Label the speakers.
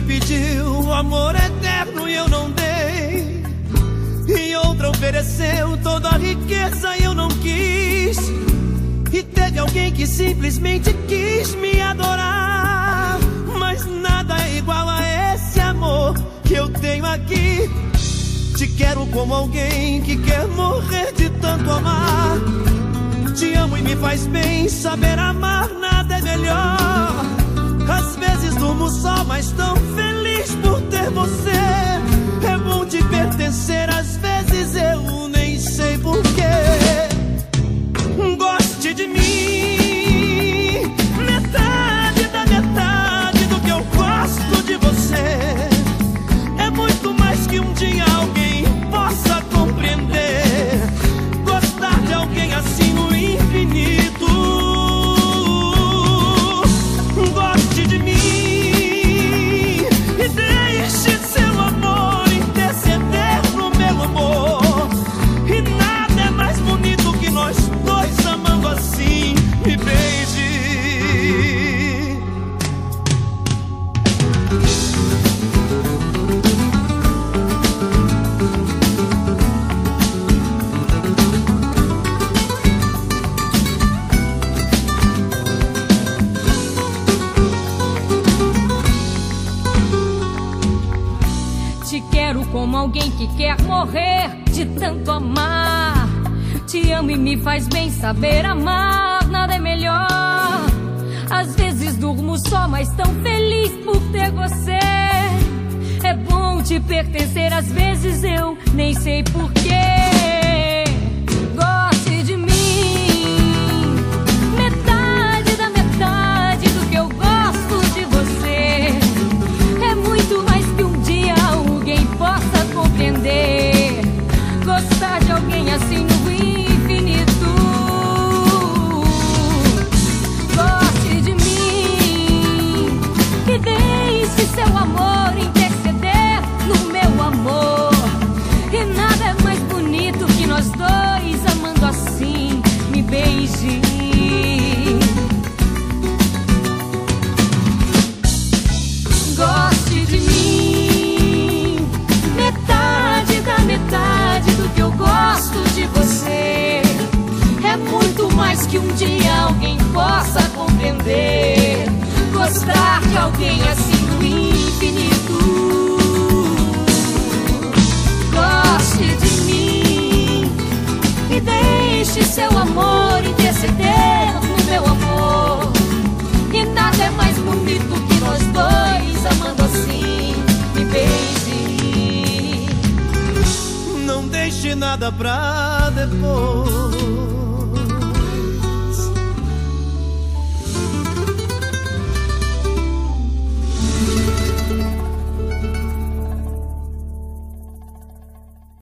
Speaker 1: me pediu amor eterno e eu não dei. E outra ofereceu toda a riqueza e eu não quis. E teve alguém que simplesmente quis me adorar. Mas nada é igual a esse amor que eu tenho aqui. Te quero como alguém que quer morrer de tanto amar. Te amo e me faz bem saber amar, nada é melhor.
Speaker 2: Quero como alguém que quer morrer de tanto amar. Te amo e me faz bem saber amar, nada é melhor. Às vezes durmo só, mas tão feliz por ter você. É bom te pertencer, às vezes eu nem sei porquê. Mais que um dia alguém possa compreender. Gostar de alguém assim no infinito. Goste de mim e deixe seu amor interceder no meu amor. E nada é mais bonito que nós dois amando assim. Me beije.
Speaker 1: Não deixe nada pra depois.